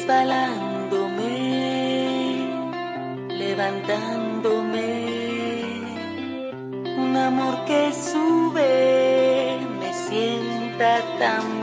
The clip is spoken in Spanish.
resbalándome, levantándome. Un amor que sube, me sienta tan